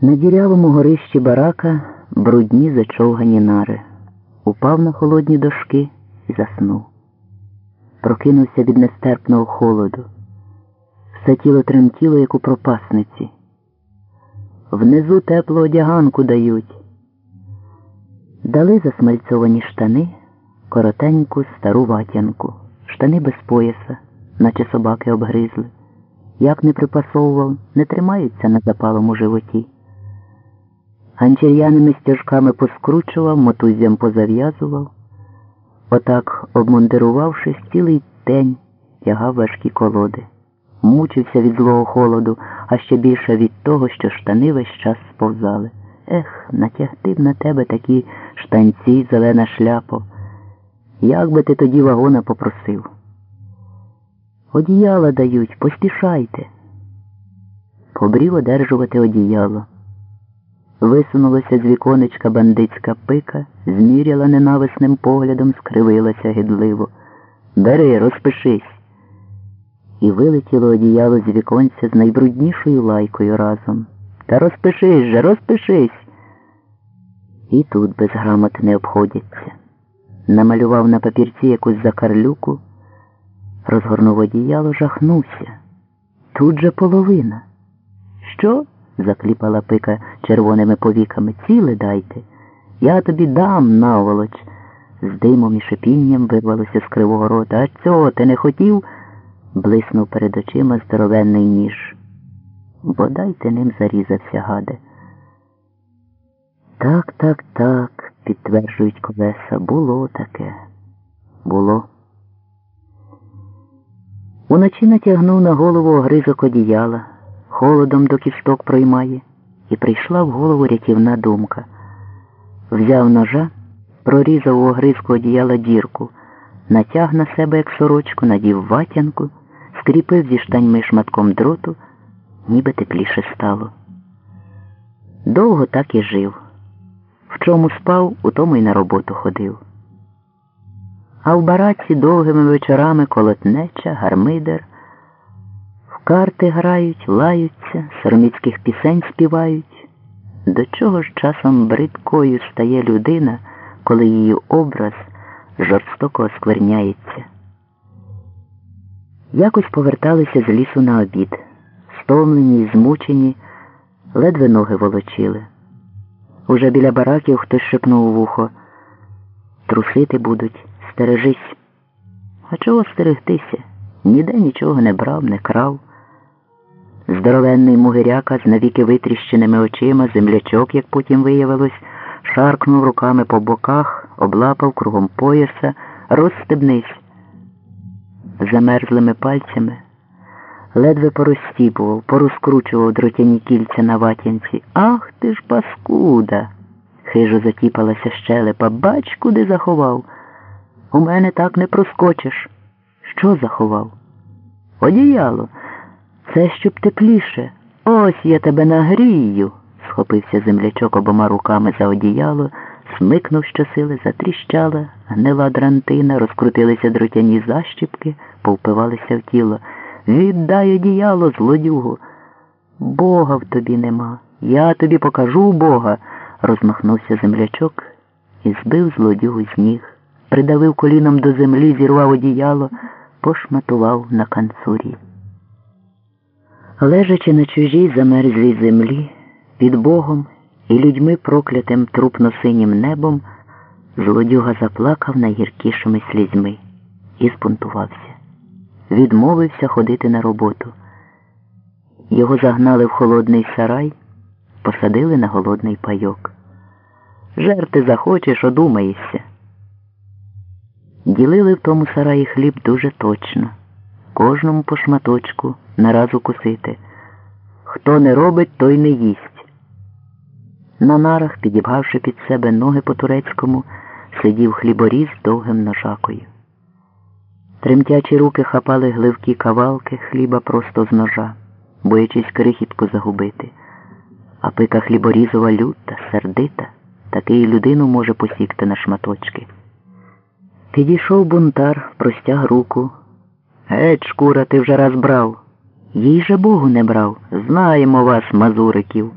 На дірявому горищі барака брудні зачовгані нари. Упав на холодні дошки і заснув. Прокинувся від нестерпного холоду. Все тіло тремтіло, як у пропасниці. Внизу теплу одяганку дають. Дали засмальцьовані штани, коротеньку стару ватянку, штани без пояса, наче собаки обгризли. Як не припасовував, не тримаються на запалому животі. Ганчір'яними стяжками поскручував, мотузям позав'язував. Отак, обмундирувавшись, цілий день тягав важкі колоди. Мучився від злого холоду, а ще більше від того, що штани весь час сповзали. Ех, натягти б на тебе такі штанці, зелена шляпо. Як би ти тоді вагона попросив? Одіяла дають, поспішайте. Побрів одержувати одіяло. Висунулася з віконечка бандитська пика, зміряла ненависним поглядом, скривилася гидливо. Бери, розпишись. І вилетіло одіяло з віконця з найбруднішою лайкою разом. Та розпишись же, розпишись. І тут без грамот не обходяться. Намалював на папірці якусь закарлюку, розгорнув одіяло, жахнувся. Тут же половина. Що? Закліпала пика червоними повіками. Ціле дайте. Я тобі дам наволоч. З димом і шипінням вирвалося з кривого рота. А цього ти не хотів? блиснув перед очима здоровенний ніж. Бодай ти ним зарізався, гаде. Так, так, так, підтверджують колеса. Було таке. Було. Уночі натягнув на голову огризок одіяла, холодом до кісток проймає, і прийшла в голову рятівна думка. Взяв ножа, прорізав у огризку одіяла дірку, натяг на себе, як сорочку, надів ватянку, скріпив зі штаньми шматком дроту, ніби тепліше стало. Довго так і жив. В чому спав, у тому й на роботу ходив. А в бараці довгими вечорами колотнеча, гармидер. В карти грають, лаються, сороміцьких пісень співають. До чого ж часом бридкою стає людина, коли її образ жорстоко оскверняється? Якось поверталися з лісу на обід, стомлені й змучені, ледве ноги волочили. Уже біля бараків хтось шепнув у вухо. Трусити будуть, стережись. А чого стерегтися? Ніде нічого не брав, не крав. Здоровенний мугиряка з навіки витріщеними очима, землячок, як потім виявилось, шаркнув руками по боках, облапав кругом пояса, розстебнись. Замерзлими пальцями ледве порозстіпував, порозкручував дротяні кільця на ватянці. Ах ти ж паскуда! Хижо затіпалася щелепа. Бач, куди заховав. У мене так не проскочиш. Що заховав? Одіяло. Це щоб тепліше. Ось я тебе нагрію. Схопився землячок обома руками за одіяло, смикнув щосили, затріщала, гнила дрантина, розкрутилися дротяні защіпки, повпивалися в тіло. Віддай одіяло, злодюгу. Бога в тобі нема. Я тобі покажу Бога, розмахнувся землячок і збив злодюгу з ніг, придавив коліном до землі, зірвав одіяло, пошматував на канцурі. Лежачи на чужій замерзлій землі, під Богом і людьми проклятим трупно-синім небом, злодюга заплакав найгіркішими слізьми і спунтувався відмовився ходити на роботу. Його загнали в холодний сарай, посадили на голодний пайок. Жерти захочеш, одумаєшся. Ділили в тому сараї хліб дуже точно, кожному по шматочку нараз укусити. Хто не робить, той не їсть. На нарах, підібгавши під себе ноги по турецькому, сидів хліборіз довгим ножакою. Тремтячі руки хапали гливкі кавалки хліба просто з ножа, боячись крихітку загубити. А пика хліборізова люта, сердита, такий людину може посікти на шматочки. Підійшов бунтар, простяг руку. Геть, шкура, ти вже раз брав. Їй же Богу не брав. Знаємо вас, мазуриків.